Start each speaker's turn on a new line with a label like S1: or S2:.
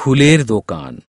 S1: ফুলের দোকান।